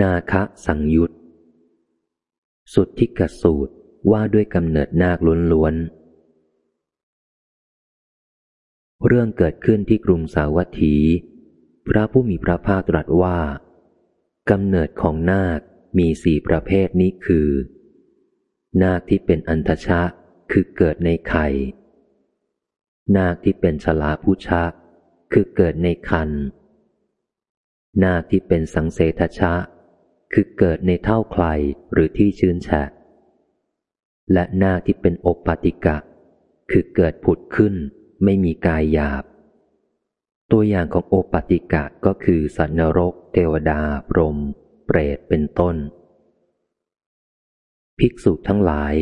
นาคะสังยุตสุดทิกสูตรว่าด้วยกำเนิดนาคล้วนๆ เรื่องเกิดขึ้นที่กรุงสาวัตถี พระผู้มีพระภาคตรัสว่ากำเนิดของนาคมีสี่ประเภทนี้คือ นาคที่เป็นอันทชะคือเกิดในไข่ นาคที่เป็นชลาผู้ชะคือเกิดในคันนาคที่เป็นสังเสทชะ คือเกิดในเท่าใครหรือที่ชื้นแฉะ และนาคที่เป็นโอปปติกะ คือเกิดผุดขึ้นไม่มีกายหยาบ ตัวอย่างของโอปปติกะก็คือสัตว์นรก เทวดา พรหมเปรตเป็นต้น ภิกษุทั้งหลาย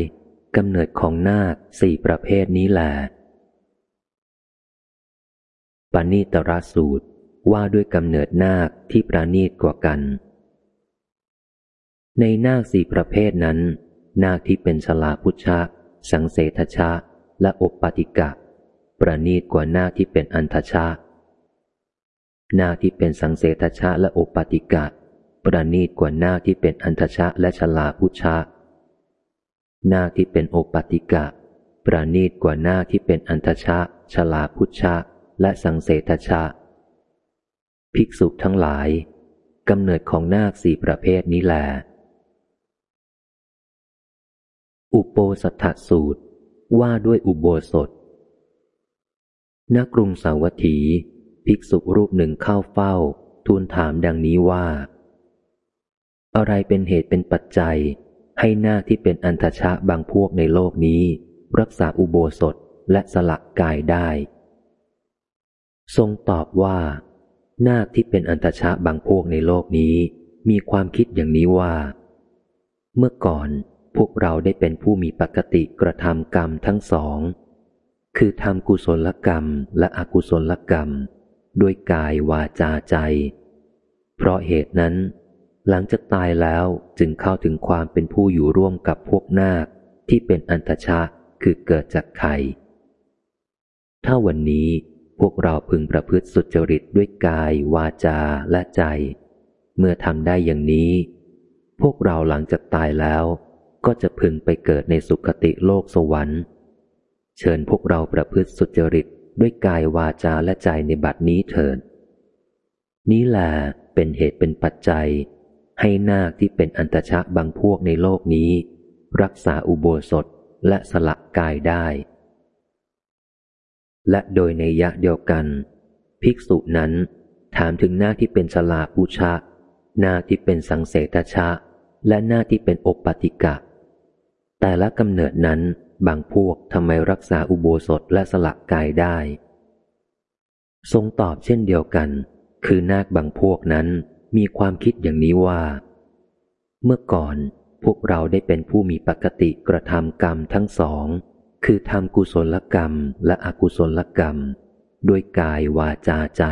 กำเนิดของนาคสี่ประเภทนี้แหละปานิตรสูตรว่าด้วยกำเนิดนาคที่ประณีตกว่ากัน ในนาคสี่ประเภทนั้น นาคที่เป็นชลาพุชะ สังเสทชะ และอบปติกะ ประณีตกว่านาคที่เป็นอันทชะ นาคที่เป็นสังเสทชะและอบปติกะ ประณีตกว่านาคที่เป็นอันทชะและชลาพุชะ นาคที่เป็นอบปติกะ ประณีตกว่านาคที่เป็นอันทชะ ชลาพุชะ และสังเสทชะ ภิกษุทั้งหลายกำเนิดของนาคสี่ประเภทนี้แหละ อุโปสัทธสูตรว่าด้วยอุโบสถ ณ กรุงสาวัตถี ภิกษุรูปหนึ่งเข้าเฝ้า ทูลถามดังนี้ว่า อะไรเป็นเหตุเป็นปัจจัย ให้หน้าที่เป็นอันทชะบางพวกในโลกนี้ รักษาอุโบสถและสละกายได้ ทรงตอบว่านาที่เป็นอันทชะบางพวกในโลกนี้ มีความคิดอย่างนี้ว่า เมื่อก่อน พวกเราได้เป็นผู้มีปกติกระทำกรรมทั้งสอง คือทำกุศลกรรมและอกุศลกรรม ด้วยกายวาจาใจ เพราะเหตุนั้น หลังจากตายแล้วจึงเข้าถึงความเป็นผู้อยู่ร่วมกับพวกนาคที่เป็นอันตชะคือเกิดจากไข่ถ้าวันนี้พวกเราพึงประพฤติสุจริตด้วยกาย วาจาและใจ เมื่อทำได้อย่างนี้ พวกเราหลังจากตายแล้ว ก็จะพึงไปเกิดในสุคติโลกสวรรค์ เชิญพวกเราประพฤติสุจริตด้วยกายวาจาและใจในบัดนี้เถิด นี้แหละเป็นเหตุเป็นปัจจัย ให้นาคที่เป็นอันตชะบางพวกในโลกนี้ รักษาอุโบสถและสละกายได้ และโดยในยะเดียวกัน ภิกษุนั้นถามถึงหน้าที่เป็นฉลาปูชะ หน้าที่เป็นสังเสตชะ และหน้าที่เป็นอบปติกะ แต่ละกำเนิดนั้นบางพวกทำไมรักษาอุโบสถและสละกายได้ ทรงตอบเช่นเดียวกัน คือนาคบางพวกนั้นมีความคิดอย่างนี้ว่า เมื่อก่อนพวกเราได้เป็นผู้มีปกติกระทำกรรมทั้งสอง คือทำกุศลกรรมและอกุศลกรรม ด้วยกายวาจาใจ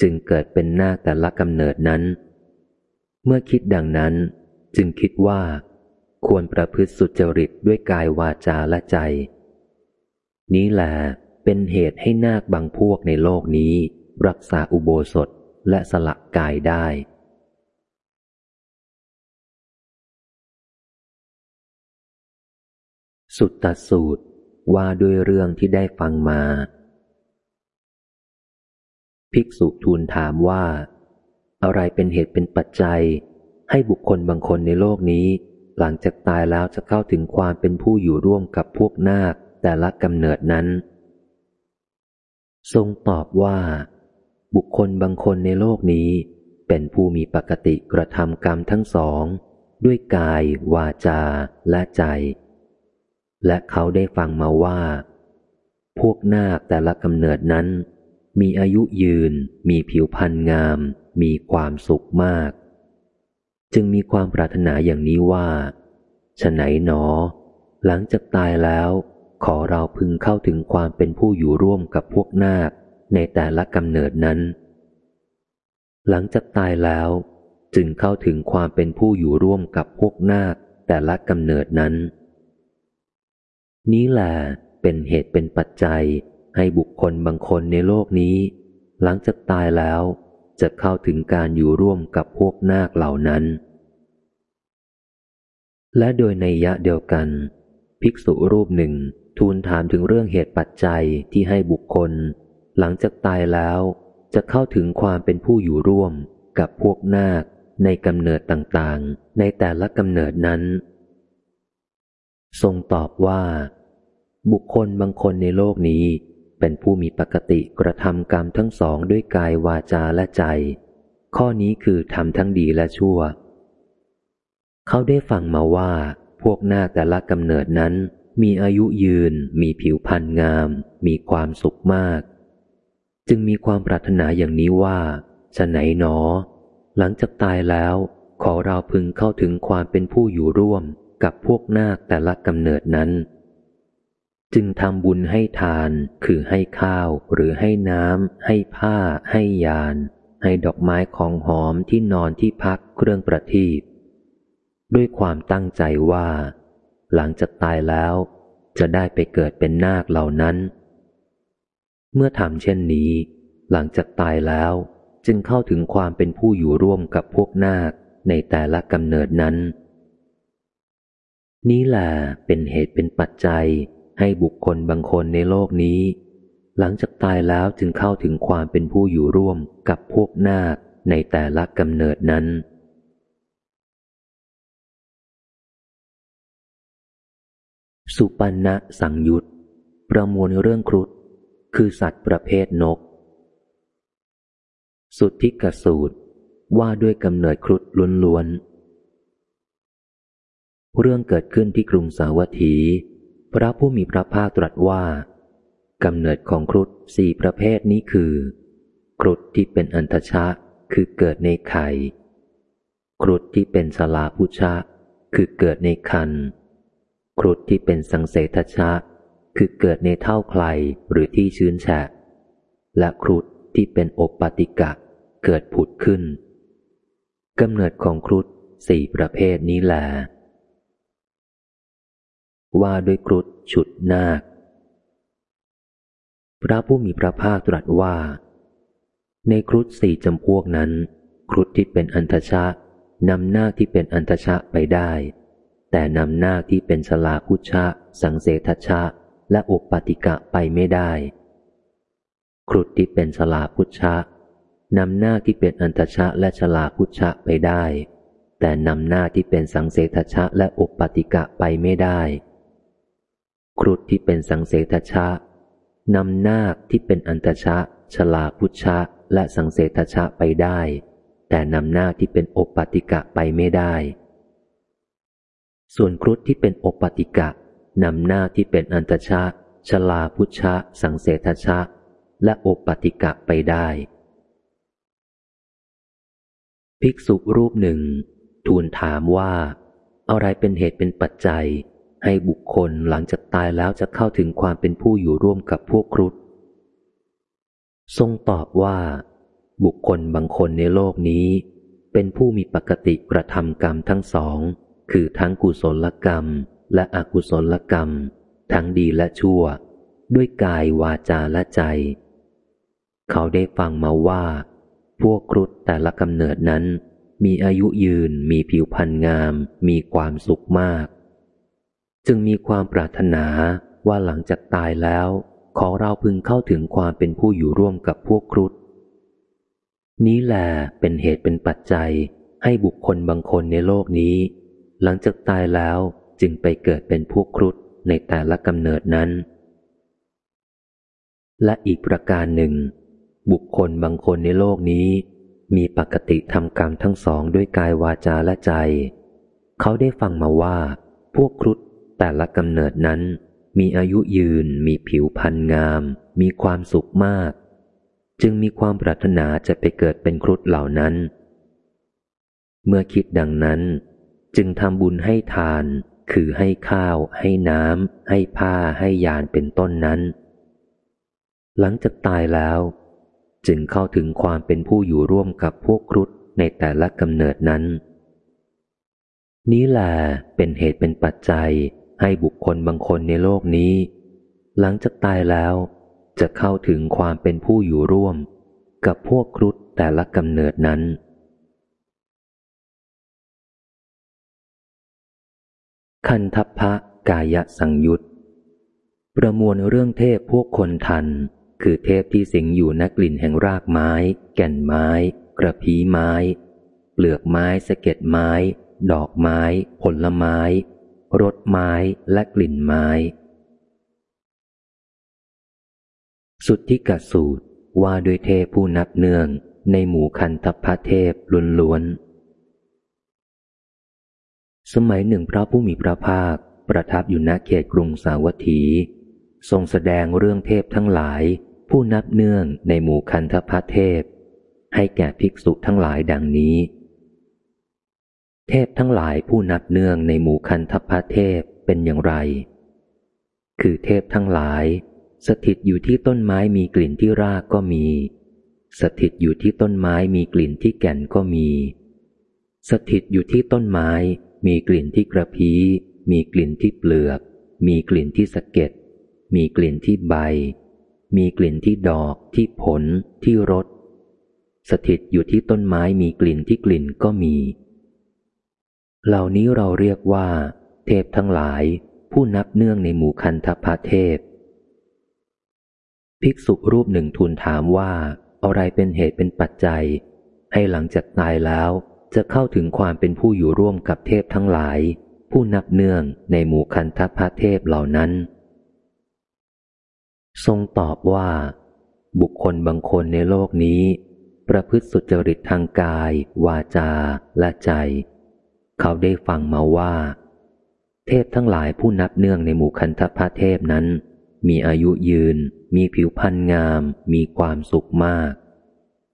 จึงเกิดเป็นนาคแต่ละกำเนิดนั้น เมื่อคิดดังนั้น จึงคิดว่า ควรประพฤติสุจริตด้วยกายวาจาและใจ นี้แหละเป็นเหตุให้นาคบางพวกในโลกนี้ รักษาอุโบสถและสละกายได้ สุตตสูตรว่าด้วยเรื่องที่ได้ฟังมา ภิกษุทูลถามว่า อะไรเป็นเหตุเป็นปัจจัย ให้บุคคลบางคนในโลกนี้ หลังจากตายแล้วจะเข้าถึงความเป็นผู้อยู่ร่วมกับพวกนาคแต่ละกำเนิดนั้น ทรงตอบว่า บุคคลบางคนในโลกนี้ เป็นผู้มีปกติกระทำกรรมทั้งสอง ด้วยกาย วาจา และใจ และเขาได้ฟังมาว่า พวกนาคแต่ละกำเนิดนั้น มีอายุยืน มีผิวพรรณงาม มีความสุขมาก จึงมีความปรารถนาอย่างนี้ว่าฉไหนหนอ หลังจากตายแล้ว ขอเราพึงเข้าถึงความเป็นผู้อยู่ร่วมกับพวกนาคในแต่ละกำเนิดนั้น หลังจากตายแล้ว จึงเข้าถึงความเป็นผู้อยู่ร่วมกับพวกนาคแต่ละกำเนิดนั้น นี้แหละเป็นเหตุเป็นปัจจัยให้บุคคลบางคนในโลกนี้ หลังจากตายแล้ว จะเข้าถึงการอยู่ร่วมกับพวกนาคเหล่านั้น และโดยในยะเดียวกัน ภิกษุรูปหนึ่งทูลถามถึงเรื่องเหตุปัจจัยที่ให้บุคคล หลังจากตายแล้วจะเข้าถึงความเป็นผู้อยู่ร่วมกับพวกนาคในกำเนิดต่างๆ ในแต่ละกำเนิดนั้น ทรงตอบว่า บุคคลบางคนในโลกนี้ เป็นผู้มีปกติกระทำกรรมทั้งสองด้วยกายวาจาและใจ ข้อนี้คือทำทั้งดีและชั่ว เขาได้ฟังมาว่า พวกนาคแต่ละกำเนิดนั้น มีอายุยืน มีผิวพรรณงาม มีความสุขมาก จึงมีความปรารถนาอย่างนี้ว่าฉะไหนหนอ หลังจากตายแล้ว ขอเราพึงเข้าถึงความเป็นผู้อยู่ร่วมกับพวกนาคแต่ละกำเนิดนั้น จึงทำบุญให้ทานคือให้ข้าวหรือให้น้ำให้ผ้า ให้ยาน ให้ดอกไม้ของหอมที่นอนที่พักเครื่องประทีปด้วยความตั้งใจว่า หลังจากตายแล้ว จะได้ไปเกิดเป็นนาคเหล่านั้น เมื่อทำเช่นนี้ หลังจากตายแล้ว จึงเข้าถึงความเป็นผู้อยู่ร่วมกับพวกนาคในแต่ละกำเนิดนั้น นี้แหละเป็นเหตุเป็นปัจจัย ให้บุคคลบางคนในโลกนี้ หลังจากตายแล้วจึงเข้าถึงความเป็นผู้อยู่ร่วมกับพวกนาคในแต่ละกำเนิดนั้น สุปันนะสังยุตประมวลเรื่องครุฑคือสัตว์ประเภทนก สุทธิกสูตรว่าด้วยกำเนิดครุฑล้วนๆเรื่องเกิดขึ้นที่กรุงสาวัตถี พระผู้มีพระภาคตรัสว่ากำเนิดของครุฑสี่ประเภทนี้คือ ครุฑที่เป็นอันทชะคือเกิดในไข่ ครุฑที่เป็นสลาพุชะ คือเกิดในคัน ครุฑที่เป็นสังเสทชะ คือเกิดในเท่าใครหรือที่ชื้นแฉะ และครุฑที่เป็นอบปติกะ เกิดผุดขึ้นกำเนิดของครุฑสี่ประเภทนี้แหละ ว่าด้วยครุฑฉุดนาค พระผู้มีพระภาคตรัสว่า ในครุฑสี่จำพวกนั้น ครุฑที่เป็นอันทชะนำนาคที่เป็นอันทชะไปได้ แต่นำนาคที่เป็นชลาพุชะ สังเสทชะ และอุปติกะไปไม่ได้ ครุฑที่เป็นชลาพุชะนำนาคที่เป็นอันทชะและชลาพุชะไปได้ แต่นำนาคที่เป็นสังเสทชะและอุปติกะไปไม่ได้ ครุฑที่เป็นสังเสทชะนำนาคที่เป็นอันตชะ ชลาพุชะ และสังเสทชะไปได้ แต่นำนาคที่เป็นโอปติกะไปไม่ได้ ส่วนครุฑที่เป็นโอปติกะนำนาคที่เป็นอันตชะ ชลาพุชะ สังเสทชะ และโอปติกะไปได้ ภิกษุรูปหนึ่ง ทูลถามว่า อะไรเป็นเหตุเป็นปัจจัย ให้บุคคลหลังจากตายแล้วจะเข้าถึงความเป็นผู้อยู่ร่วมกับพวกครุฑทรงตอบว่า บุคคลบางคนในโลกนี้ เป็นผู้มีปกติกระทำกรรมทั้งสอง คือทั้งกุศลกรรม และอกุศลกรรม ทั้งดีและชั่ว ด้วยกายวาจาและใจ เขาได้ฟังมาว่า พวกครุฑแต่ละกำเนิดนั้น มีอายุยืนมีผิวพรรณงาม มีความสุขมาก จึงมีความปรารถนาว่าหลังจากตายแล้ว ขอเราพึงเข้าถึงความเป็นผู้อยู่ร่วมกับพวกครุฑนี้แหลเป็นเหตุเป็นปัจจัยให้บุคคลบางคนในโลกนี้ หลังจากตายแล้วจึงไปเกิดเป็นพวกครุฑในแต่ละกำเนิดนั้น และอีกประการหนึ่ง บุคคลบางคนในโลกนี้ มีปกติทำกรรมทั้งสองด้วยกายวาจาและใจ เขาได้ฟังมาว่า พวกครุฑ แต่ละกำเนิดนั้น มีอายุยืน มีผิวพรรณงาม มีความสุขมาก จึงมีความปรารถนาจะไปเกิดเป็นครุฑเหล่านั้น เมื่อคิดดังนั้น จึงทำบุญให้ทาน คือให้ข้าว ให้น้ำให้ผ้าให้ยานเป็นต้นนั้น หลังจากตายแล้ว จึงเข้าถึงความเป็นผู้อยู่ร่วมกับพวกครุฑในแต่ละกำเนิดนั้นนี้แหละเป็นเหตุเป็นปัจจัย ให้บุคคลบางคนในโลกนี้ หลังจากตายแล้ว จะเข้าถึงความเป็นผู้อยู่ร่วม กับพวกครุฑแต่ละกำเนิดนั้น คันทัพพะกายสังยุตประมวลเรื่องเทพพวกคนทัน คือเทพที่สิงอยู่นักลิ่นแห่งรากไม้ แก่นไม้ กระพีไม้ เปลือกไม้สะเก็ดไม้ ดอกไม้ ผลไม้ รสไม้และกลิ่นไม้ สุดทธิกสูตรว่าด้วยเทพผู้นับเนื่องในหมู่คันทพเทพล้วนสมัยหนึ่งพระผู้มีพระภาคประทับอยู่ณเขตกรุงสาวัตถี ทรงแสดงเรื่องเทพทั้งหลาย ผู้นับเนื่องในหมู่คันธพเทพ ให้แก่ภิกษุทั้งหลายดังนี้ เทพทั้งหลายผู้นับเนื่องในหมู่คันธพเทพเป็นอย่างไร คือเทพทั้งหลาย สถิตอยู่ที่ต้นไม้มีกลิ่นที่รากก็มี สถิตอยู่ที่ต้นไม้มีกลิ่นที่แก่นก็มี สถิตอยู่ที่ต้นไม้มีกลิ่นที่กระพี้มีกลิ่นที่เปลือก มีกลิ่นที่สะเก็ด มีกลิ่นที่ใบ มีกลิ่นที่ดอก ที่ผล ที่รส สถิตอยู่ที่ต้นไม้มีกลิ่นที่กลิ่นก็มี เหล่านี้เราเรียกว่า เทพทั้งหลาย ผู้นับเนื่องในหมู่คันธพาเทพ ภิกษุรูปหนึ่งทูลถามว่าอะไรเป็นเหตุเป็นปัจจัย ให้หลังจากตายแล้วจะเข้าถึงความเป็นผู้อยู่ร่วมกับเทพทั้งหลาย ผู้นับเนื่องในหมู่คันธพาเทพเหล่านั้น ทรงตอบว่า บุคคลบางคนในโลกนี้ ประพฤติสุจริตทางกาย วาจาและใจ เขาได้ฟังมาว่า เทพทั้งหลายผู้นับเนื่องในหมู่คันธพะเทพนั้น มีอายุยืน มีผิวพรรณงาม มีความสุขมาก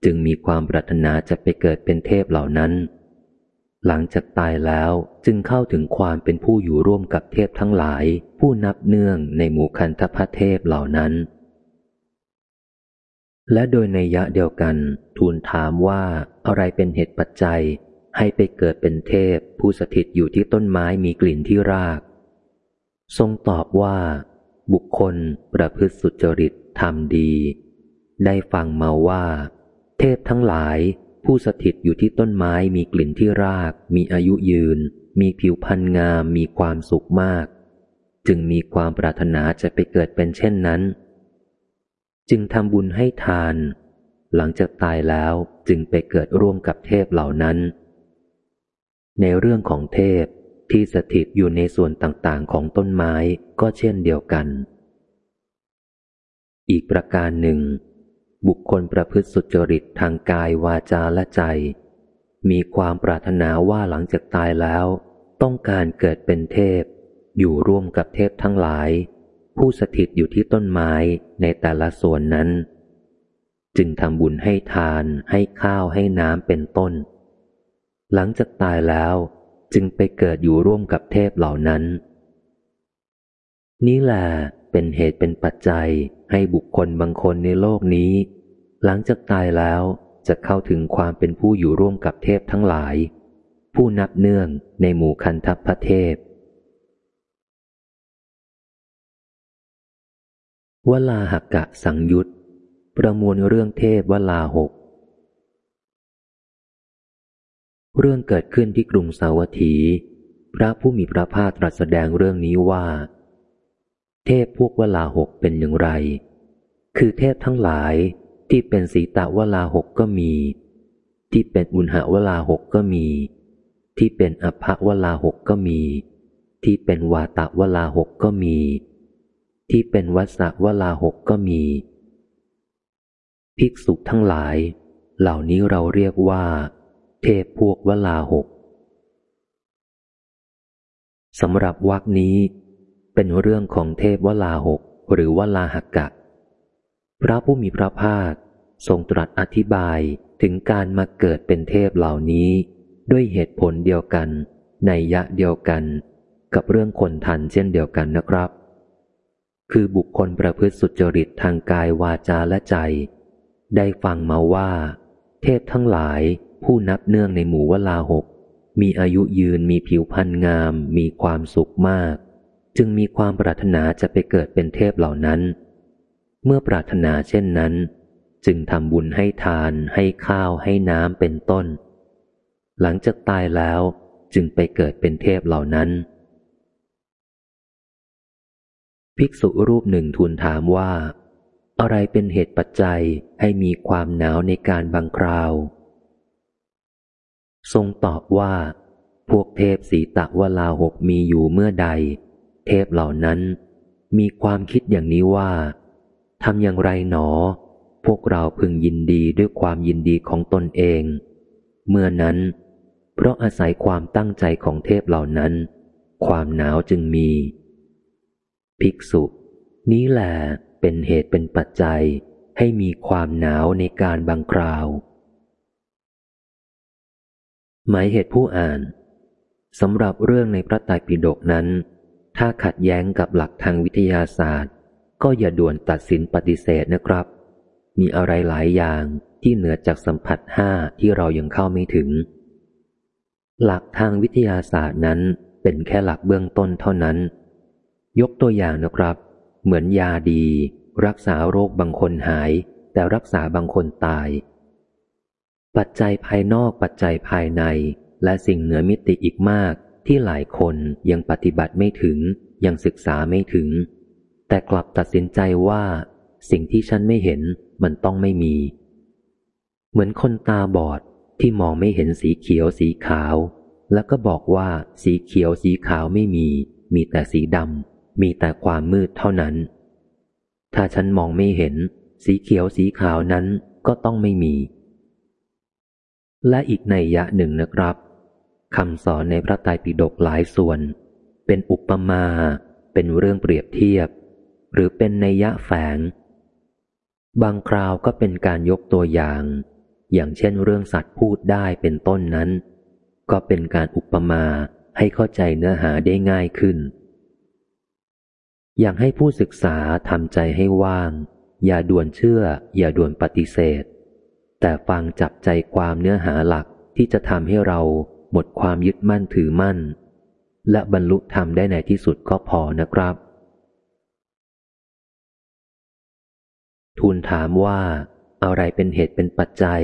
จึงมีความปรารถนาจะไปเกิดเป็นเทพเหล่านั้น หลังจากตายแล้วจึงเข้าถึงความเป็นผู้อยู่ร่วมกับเทพทั้งหลาย ผู้นับเนื่องในหมู่คันธพเทพเหล่านั้น และโดยในยะเดียวกัน ทูลถามว่าอะไรเป็นเหตุปัจจัย ให้ไปเกิดเป็นเทพผู้สถิตอยู่ที่ต้นไม้มีกลิ่นที่ราก ทรงตอบว่า บุคคลประพฤติสุจริตทำดี ได้ฟังมาว่า เทพทั้งหลายผู้สถิตอยู่ที่ต้นไม้มีกลิ่นที่ราก มีอายุยืน มีผิวพรรณงาม มีความสุขมาก จึงมีความปรารถนาจะไปเกิดเป็นเช่นนั้น จึงทำบุญให้ทาน หลังจากตายแล้วจึงไปเกิดร่วมกับเทพเหล่านั้น ในเรื่องของเทพที่สถิตอยู่ในส่วนต่างๆ ของต้นไม้ก็เช่นเดียวกัน อีกประการหนึ่ง บุคคลประพฤติสุจริตทางกายวาจาและใจ มีความปรารถนาว่าหลังจากตายแล้ว ต้องการเกิดเป็นเทพ อยู่ร่วมกับเทพทั้งหลาย ผู้สถิตอยู่ที่ต้นไม้ในแต่ละส่วนนั้น จึงทำบุญให้ทานให้ข้าวให้น้ำเป็นต้น หลังจากตายแล้วจึงไปเกิดอยู่ร่วมกับเทพเหล่านั้น นี่แหละเป็นเหตุเป็นปัจจัยให้บุคคลบางคนในโลกนี้ หลังจากตายแล้วจะเข้าถึงความเป็นผู้อยู่ร่วมกับเทพทั้งหลาย ผู้นับเนื่องในหมู่คันทัพพระเทพวลาหักกะสังยุตประมวลเรื่องเทพวลาหก เรื่องเกิดขึ้นที่กรุงสาวัตถี พระผู้มีพระภาคตรัสแสดงเรื่องนี้ว่า เทพพวกวลาหกเป็นอย่างไร คือเทพทั้งหลายที่เป็นสีตะวลาหกก็มี ที่เป็นอุณหวลาหกก็มี ที่เป็นอภวลาหกก็มี ที่เป็นวาตะวลาหกก็มี ที่เป็นวัสวลาหกก็มี ภิกษุทั้งหลาย เหล่านี้เราเรียกว่า เทพพวกวลาหกสำหรับวักนี้ เป็นเรื่องของเทพวลาหกหรือวลาหักกะ พระผู้มีพระภาคทรงตรัสอธิบายถึงการมาเกิดเป็นเทพเหล่านี้ ด้วยเหตุผลเดียวกันในยะเดียวกัน กับเรื่องคนทันเช่นเดียวกันนะครับ คือบุคคลประพฤติสุจริตทางกายวาจาและใจ ได้ฟังมาว่า เทพทั้งหลาย ผู้นับเนื่องในหมู่วลาหก มีอายุยืนมีผิวพรรณงาม มีความสุขมาก จึงมีความปรารถนาจะไปเกิดเป็นเทพเหล่านั้น เมื่อปรารถนาเช่นนั้น จึงทำบุญให้ทาน ให้ข้าวให้น้ำเป็นต้น หลังจากตายแล้วจึงไปเกิดเป็นเทพเหล่านั้น ภิกษุรูปหนึ่งทูลถามว่า อะไรเป็นเหตุปัจจัยให้มีความหนาวในการบางคราว ทรงตอบว่า พวกเทพสีตะวลาหกมีอยู่เมื่อใด เทพเหล่านั้น มีความคิดอย่างนี้ว่าทำอย่างไรหนอ พวกเราพึงยินดีด้วยความยินดีของตนเอง เมื่อนั้น เพราะอาศัยความตั้งใจของเทพเหล่านั้น ความหนาวจึงมี ภิกษุ นี้แหละเป็นเหตุเป็นปัจจัยให้มีความหนาวในการบางคราว หมายเหตุผู้อ่านสำหรับเรื่องในพระไตรปิฎกนั้น ถ้าขัดแย้งกับหลักทางวิทยาศาสตร์ ก็อย่าด่วนตัดสินปฏิเสธนะครับ มีอะไรหลายอย่างที่เหนือจากสัมผัสห้าที่เรายังเข้าไม่ถึง หลักทางวิทยาศาสตร์นั้นเป็นแค่หลักเบื้องต้นเท่านั้น ยกตัวอย่างนะครับ เหมือนยาดี รักษาโรคบางคนหาย แต่รักษาบางคนตาย ปัจจัยภายนอกปัจจัยภายใน และสิ่งเหนือมิติอีกมาก ที่หลายคนยังปฏิบัติไม่ถึง ยังศึกษาไม่ถึง แต่กลับตัดสินใจว่า สิ่งที่ฉันไม่เห็นมันต้องไม่มี เหมือนคนตาบอดที่มองไม่เห็นสีเขียวสีขาว แล้วก็บอกว่าสีเขียวสีขาวไม่มี มีแต่สีดำมีแต่ความมืดเท่านั้น ถ้าฉันมองไม่เห็น สีเขียวสีขาวนั้นก็ต้องไม่มี และอีกในยะหนึ่งนะครับคำสอนในพระไตรปิฎกหลายส่วน เป็นอุปมา เป็นเรื่องเปรียบเทียบ หรือเป็นนัยยะแฝง บางคราวก็เป็นการยกตัวอย่าง อย่างเช่นเรื่องสัตว์พูดได้เป็นต้นนั้น ก็เป็นการอุปมาให้เข้าใจเนื้อหาได้ง่ายขึ้น อยากให้ผู้ศึกษาทำใจให้ว่าง อย่าด่วนเชื่อ อย่าด่วนปฏิเสธ แต่ฟังจับใจความเนื้อหาหลักที่จะทำให้เราหมดความยึดมั่นถือมั่น และบรรลุธรรมได้ในที่สุดก็พอนะครับ ทูลถามว่าอะไรเป็นเหตุเป็นปัจจัย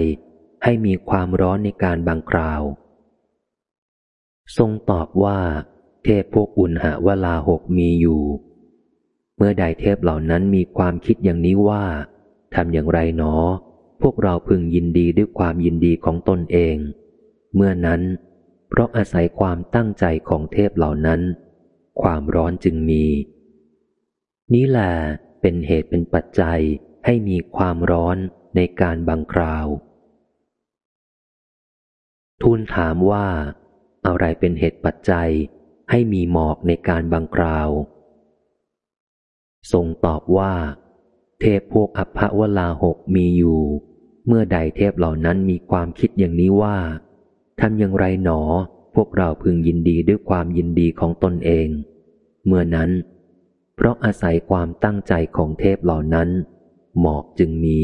ให้มีความร้อนในการบางคราว ทรงตอบว่า เทพพวกอุณหวลาหกมีอยู่ เมื่อใดเทพเหล่านั้นมีความคิดอย่างนี้ว่าทำอย่างไรหนอ พวกเราพึงยินดีด้วยความยินดีของตนเอง เมื่อนั้น เพราะอาศัยความตั้งใจของเทพเหล่านั้น ความร้อนจึงมี นี้แหละเป็นเหตุเป็นปัจจัยให้มีความร้อนในการบังคราว ทูลถามว่า อะไรเป็นเหตุปัจจัยให้มีหมอกในการบังคราว ทรงตอบว่า เทพพวกอภวลาหกมีอยู่ เมื่อใดเทพเหล่านั้นมีความคิดอย่างนี้ว่าทำอย่างไรหนอ พวกเราพึงยินดีด้วยความยินดีของตนเอง เมื่อนั้น เพราะอาศัยความตั้งใจของเทพเหล่านั้น หมอกจึงมี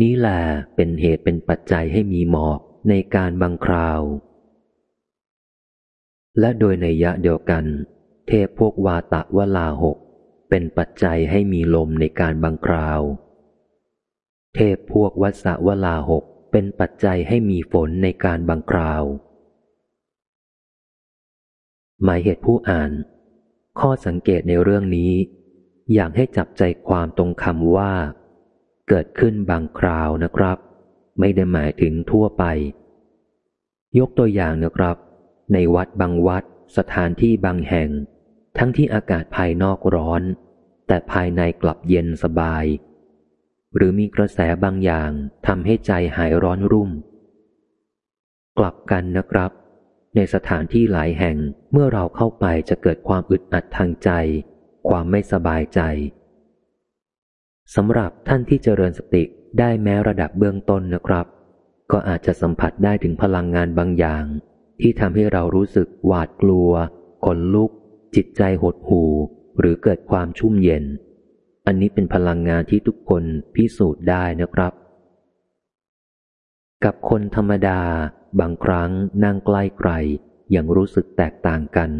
นี้แหละเป็นเหตุเป็นปัจจัยให้มีหมอกในการบังคราว และโดยในยะเดียวกัน เทพพวกวาตะวลาหกเป็นปัจจัยให้มีลมในการบังคราว เทพพวกวัสวลาหกเป็นปัจจัยให้มีฝนในการบังคราว หมายเหตุผู้อ่าน ข้อสังเกตในเรื่องนี้ อยากให้จับใจความตรงคำว่า เกิดขึ้นบางคราวนะครับ ไม่ได้หมายถึงทั่วไป ยกตัวอย่างนะครับ ในวัดบางวัดสถานที่บางแห่ง ทั้งที่อากาศภายนอกร้อน แต่ภายในกลับเย็นสบาย หรือมีกระแสบางอย่างทำให้ใจหายร้อนรุ่ม กลับกันนะครับ ในสถานที่หลายแห่งเมื่อเราเข้าไปจะเกิดความอึดอัดทางใจ ความไม่สบายใจสำหรับท่านที่เจริญสติได้แม้ระดับเบื้องต้นนะครับ ก็อาจจะสัมผัสได้ถึงพลังงานบางอย่าง ที่ทำให้เรารู้สึกหวาดกลัว ขนลุก จิตใจหดหู่ หรือเกิดความชุ่มเย็น อันนี้เป็นพลังงานที่ทุกคนพิสูจน์ได้นะครับ กับคนธรรมดา บางครั้งนั่งใกล้ใครยังรู้สึกแตกต่างกัน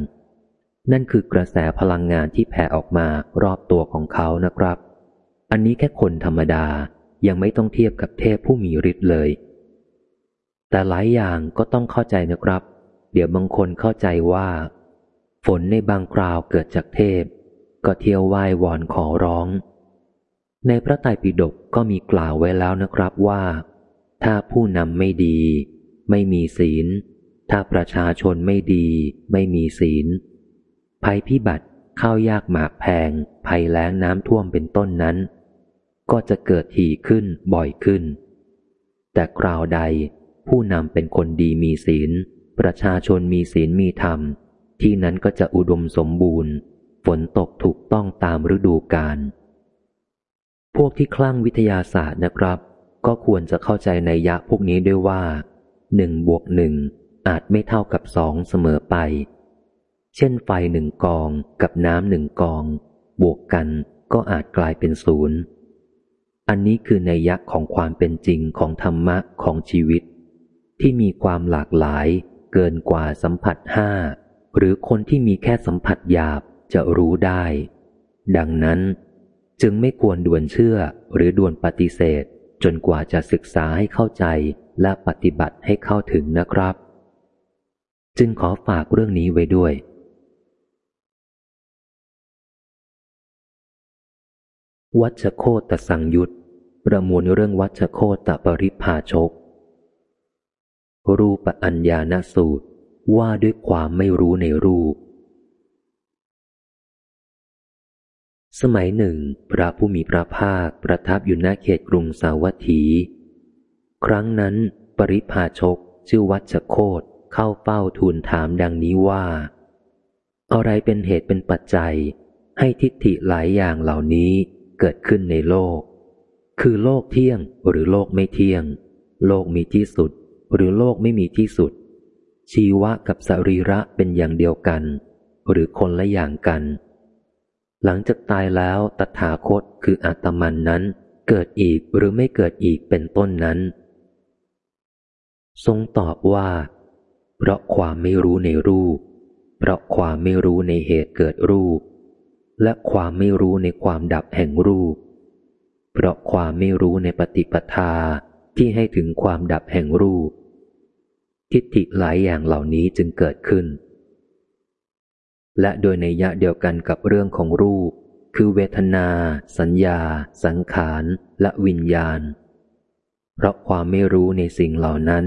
นั่นคือกระแสพลังงานที่แผ่ออกมารอบตัวของเขานะครับ อันนี้แค่คนธรรมดายังไม่ต้องเทียบกับเทพผู้มีฤทธิ์เลย แต่หลายอย่างก็ต้องเข้าใจนะครับ เดี๋ยวบางคนเข้าใจว่า ฝนในบางคราวเกิดจากเทพ ก็เที่ยวไหว้วอนขอร้อง ในพระไตรปิฎกก็มีกล่าวไว้แล้วนะครับว่า ถ้าผู้นำไม่ดี ไม่มีศีล ถ้าประชาชนไม่ดี ไม่มีศีล ภัยพิบัติข้าวยากหมากแพง ภัยแล้งน้ำท่วมเป็นต้นนั้น ก็จะเกิดถี่ขึ้นบ่อยขึ้น แต่คราวใดผู้นำเป็นคนดีมีศีล ประชาชนมีศีลมีธรรม ที่นั้นก็จะอุดมสมบูรณ์ ฝนตกถูกต้องตามฤดูกาล พวกที่คลั่งวิทยาศาสตร์นะครับ ก็ควรจะเข้าใจในยะพวกนี้ด้วยว่าหนึ่งบวกหนึ่งอาจไม่เท่ากับสองเสมอไป เช่นไฟหนึ่งกองกับน้ำหนึ่งกอง บวกกันก็อาจกลายเป็นศูนย์ อันนี้คือในยักษ์ของความเป็นจริงของธรรมะของชีวิต ที่มีความหลากหลายเกินกว่าสัมผัสห้าหรือคนที่มีแค่สัมผัสหยาบ จะรู้ได้ ดังนั้นจึงไม่ควรด่วนเชื่อหรือด่วนปฏิเสธ จนกว่าจะศึกษาให้เข้าใจและปฏิบัติให้เข้าถึงนะครับ จึงขอฝากเรื่องนี้ไว้ด้วย วัชโคตสังยุตประมวลเรื่องวัชโคตปริภาชก รูปอัญญาณสูตรว่าด้วยความไม่รู้ในรูป สมัยหนึ่ง พระผู้มีพระภาคประทับอยู่ณเขตกรุงสาวัตถี ครั้งนั้นปริภาชกชื่อวัชโคตเข้าเฝ้าทูลถามดังนี้ว่า อะไรเป็นเหตุเป็นปัจจัย ให้ทิฏฐิหลายอย่างเหล่านี้เกิดขึ้นในโลก คือโลกเที่ยงหรือโลกไม่เที่ยง โลกมีที่สุด หรือโลกไม่มีที่สุด ชีวะกับสรีระเป็นอย่างเดียวกัน หรือคนละอย่างกัน หลังจากตายแล้วตถาคตคืออาตมันนั้น เกิดอีกหรือไม่เกิดอีกเป็นต้นนั้น ทรงตอบว่า เพราะความไม่รู้ในรูป เพราะความไม่รู้ในเหตุเกิดรูป และความไม่รู้ในความดับแห่งรูป เพราะความไม่รู้ในปฏิปทาที่ให้ถึงความดับแห่งรูป ทิฏฐิหลายอย่างเหล่านี้จึงเกิดขึ้น และโดยในยะเดียวกันกับเรื่องของรูป คือเวทนา สัญญา สังขาร และวิญญาณ เพราะความไม่รู้ในสิ่งเหล่านั้น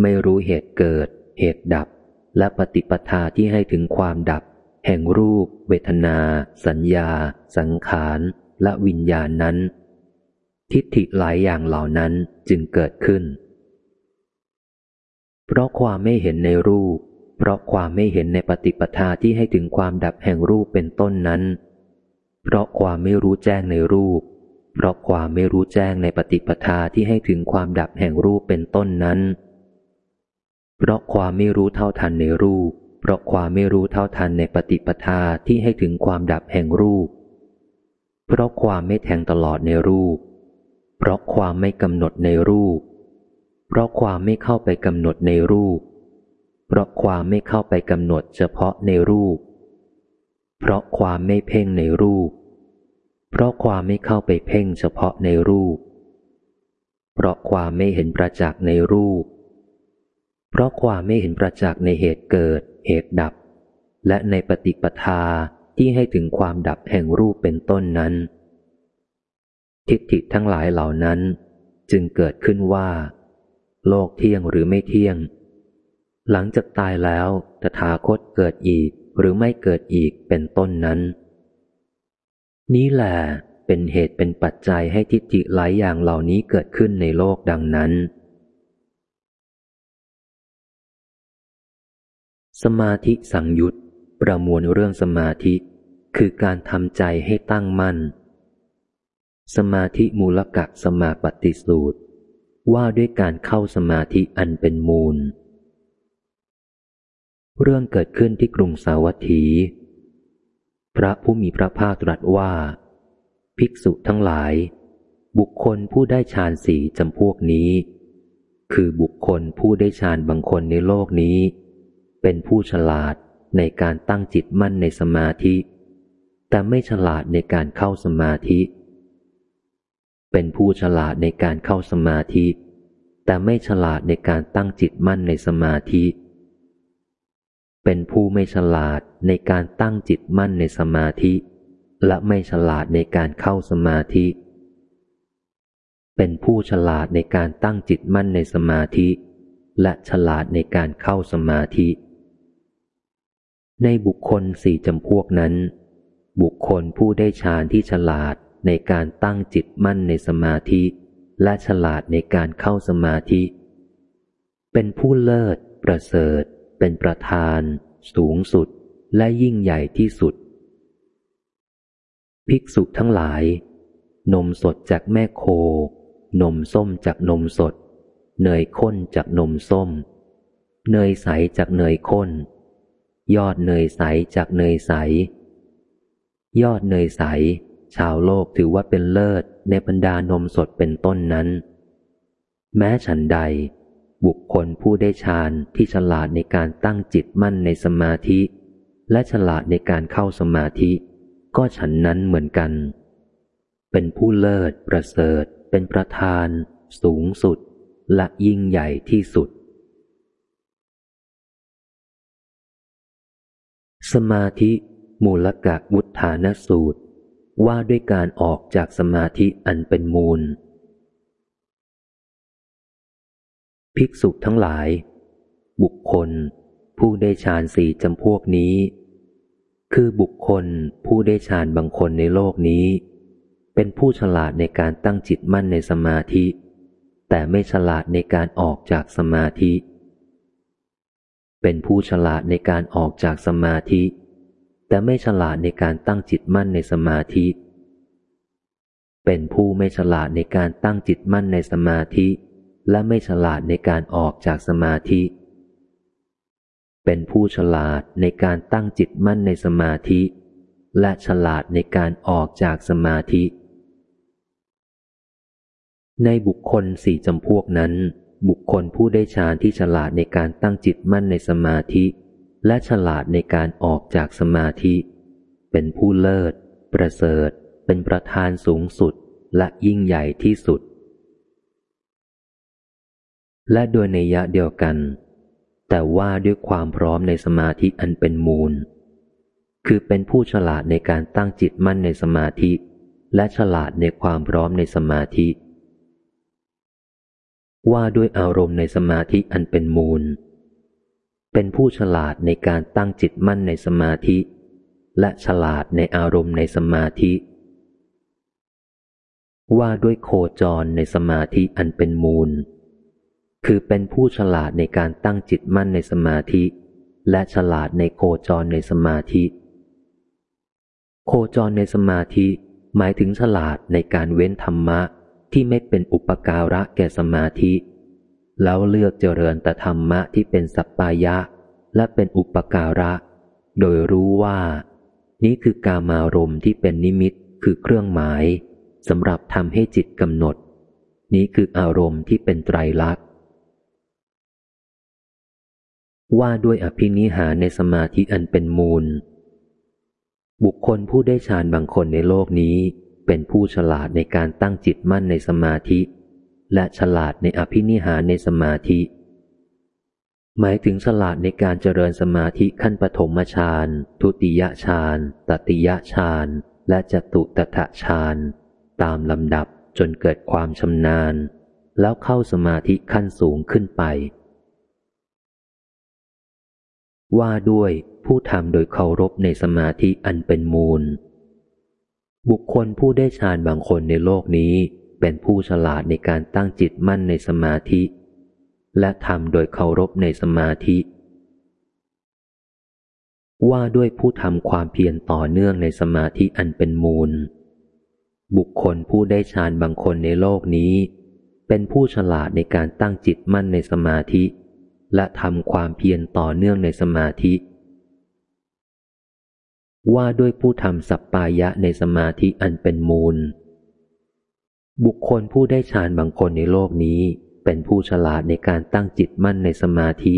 ไม่รู้เหตุเกิด เหตุดับ และปฏิปทาที่ให้ถึงความดับ แห่งรูป เวทนา สัญญา สังขาร และวิญญาณนั้น ทิฏฐิหลายอย่างเหล่านั้นจึงเกิดขึ้น เพราะความไม่เห็นในรูป เพราะความไม่เห็นในปฏิปทาที่ให้ถึงความดับแห่งรูปเป็นต้นนั้น เพราะความไม่รู้แจ้งในรูป เพราะความไม่รู้แจ้งในปฏิปทาที่ให้ถึงความดับแห่งรูปเป็นต้นนั้น เพราะความไม่รู้เท่าทันในรูป เพราะความไม่รู้เท่าทันในปฏิปทาที่ให้ถึงความดับแห่งรูป เพราะความไม่แทงตลอดในรูป เพราะความไม่กำหนดในรูป เพราะความไม่เข้าไปกำหนดในรูป เพราะความไม่เข้าไปกำหนดเฉพาะในรูป เพราะความไม่เพ่งในรูป เพราะความไม่เข้าไปเพ่งเฉพาะในรูป เพราะความไม่เห็นประจักษ์ในรูป เพราะความไม่เห็นประจักษ์ในเหตุเกิด เหตุดับ และในปฏิปทาที่ให้ถึงความดับแห่งรูปเป็นต้นนั้น ทิฏฐิทั้งหลายเหล่านั้น จึงเกิดขึ้นว่า โลกเที่ยงหรือไม่เที่ยง หลังจากตายแล้วตถาคตเกิดอีกหรือไม่เกิดอีกเป็นต้นนั้น นี้แหละเป็นเหตุเป็นปัจจัยให้ทิฏฐิหลายอย่างเหล่านี้เกิดขึ้นในโลกดังนั้น สมาธิสังยุตประมวลเรื่องสมาธิ คือการทำใจให้ตั้งมั่น สมาธิมูลกะสมาปฏิสูตร ว่าด้วยการเข้าสมาธิอันเป็นมูล เรื่องเกิดขึ้นที่กรุงสาวัตถี พระผู้มีพระภาคตรัสว่า ภิกษุทั้งหลาย บุคคลผู้ได้ฌานสีจำพวกนี้ คือบุคคลผู้ได้ฌานบางคนในโลกนี้ เป็นผู้ฉลาดในการตั้งจิตมั่นในสมาธิ แต่ไม่ฉลาดในการเข้าสมาธิ เป็นผู้ฉลาดในการเข้าสมาธิ แต่ไม่ฉลาดในการตั้งจิตมั่นในสมาธิเเป็นผู้ไม่ฉลาดในการตั้งจิตมั่นในสมาธิ และไม่ฉลาดในการเข้าสมาธิ เป็นผู้ฉลาดในการตั้งจิตมั่นในสมาธิ และฉลาดในการเข้าสมาธิ ในบุคคลสี่จำพวกนั้น บุคคลผู้ได้ฌานที่ฉลาดในการตั้งจิตมั่นในสมาธิ และฉลาดในการเข้าสมาธิ เป็นผู้เลิศประเสริฐ เป็นประธาน สูงสุดและยิ่งใหญ่ที่สุด ภิกษุทั้งหลาย นมสดจากแม่โค นมส้มจากนมสด เนยข้นจากนมส้ม เนยใสจากเนยข้น ยอดเนยใสจากเนยใส ยอดเนยใส ชาวโลกถือว่าเป็นเลิศในบรรดานมสดเป็นต้นนั้น แม้ฉันใด บุคคลผู้ได้ฌานที่ฉลาดในการตั้งจิตมั่นในสมาธิ และฉลาดในการเข้าสมาธิ ก็ฉันนั้นเหมือนกัน เป็นผู้เลิศประเสริฐ เป็นประธาน สูงสุด และยิ่งใหญ่ที่สุด สมาธิมูลกะวุฒานสูตร ว่าด้วยการออกจากสมาธิอันเป็นมูล ภิกษุทั้งหลาย บุคคล ผู้ได้ฌานสี่จำพวกนี้ คือบุคคลผู้ได้ฌานบางคนในโลกนี้ เป็นผู้ฉลาดในการตั้งจิตมั่นในสมาธิ แต่ไม่ฉลาดในการออกจากสมาธิ เป็นผู้ฉลาดในการออกจากสมาธิ แต่ไม่ฉลาดในการตั้งจิตมั่นในสมาธิ เป็นผู้ไม่ฉลาดในการตั้งจิตมั่นในสมาธิ และไม่ฉลาดในการออกจากสมาธิ เป็นผู้ฉลาดในการตั้งจิตมั่นในสมาธิ และฉลาดในการออกจากสมาธิ ในบุคคลสี่จำพวกนั้น บุคคลผู้ได้ฌานที่ฉลาดในการตั้งจิตมั่นในสมาธิ และฉลาดในการออกจากสมาธิ เป็นผู้เลิศ ประเสริฐ เป็นประธานสูงสุดและยิ่งใหญ่ที่สุด และโดยในยะเดียวกัน แต่ว่าด้วยความพร้อมในสมาธิอันเป็นมูล คือเป็นผู้ฉลาดในการตั้งจิตมั่นในสมาธิ และฉลาดในความพร้อมในสมาธิ ว่าด้วยอารมณ์ในสมาธิอันเป็นมูล เป็นผู้ฉลาดในการตั้งจิตมั่นในสมาธิ และฉลาดในอารมณ์ในสมาธิ ว่าด้วยโคจรในสมาธิอันเป็นมูล คือเป็นผู้ฉลาดในการตั้งจิตมั่นในสมาธิ และฉลาดในโคจรในสมาธิ โคจรในสมาธิ หมายถึงฉลาดในการเว้นธรรมะที่ไม่เป็นอุปการะแก่สมาธิ แล้วเลือกเจริญแต่ธรรมะที่เป็นสัปปายะ และเป็นอุปการะ โดยรู้ว่า นี้คือกามารมณ์ที่เป็นนิมิตคือเครื่องหมายสำหรับทำให้จิตกำหนด นี้คืออารมณ์ที่เป็นไตรลักษณ ว่าด้วยอภินิหารในสมาธิอันเป็นมูล บุคคลผู้ได้ฌานบางคนในโลกนี้ เป็นผู้ฉลาดในการตั้งจิตมั่นในสมาธิ และฉลาดในอภินิหารในสมาธิ หมายถึงฉลาดในการเจริญสมาธิขั้นปฐมฌานทุติยฌานตติยฌานและจตุตถฌานตามลำดับจนเกิดความชำนาญ แล้วเข้าสมาธิขั้นสูงขึ้นไป ว่าด้วยผู้ทำโดยเคารพในสมาธิอันเป็นมูล บุคคลผู้ได้ฌานบางคนในโลกนี้ เป็นผู้ฉลาดในการตั้งจิตมั่นในสมาธิ และทำโดยเคารพในสมาธิ ว่าด้วยผู้ทำความเพียรต่อเนื่องในสมาธิอันเป็นมูล บุคคลผู้ได้ฌานบางคนในโลกนี้ เป็นผู้ฉลาดในการตั้งจิตมั่นในสมาธิ และทำความเพียรต่อเนื่องในสมาธิ ว่าด้วยผู้ทำสัปปายะในสมาธิอันเป็นมูล บุคคลผู้ได้ฌานบางคนในโลกนี้ เป็นผู้ฉลาดในการตั้งจิตมั่นในสมาธิ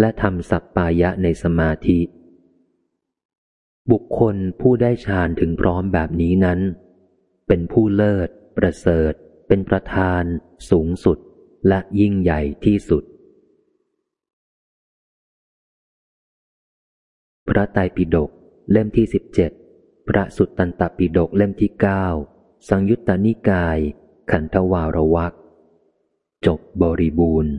และทำสัปปายะในสมาธิ บุคคลผู้ได้ฌานถึงพร้อมแบบนี้นั้น เป็นผู้เลิศปประเสริฐ เป็นประธาน สูงสุดและยิ่งใหญ่ที่สุด พระไตรปิฎกเล่มที่สิบเจ็ดพระสุตตันตปิฎกเล่มที่เก้าสังยุตตานิกาย ขันธวารวักจบบริบูรณ์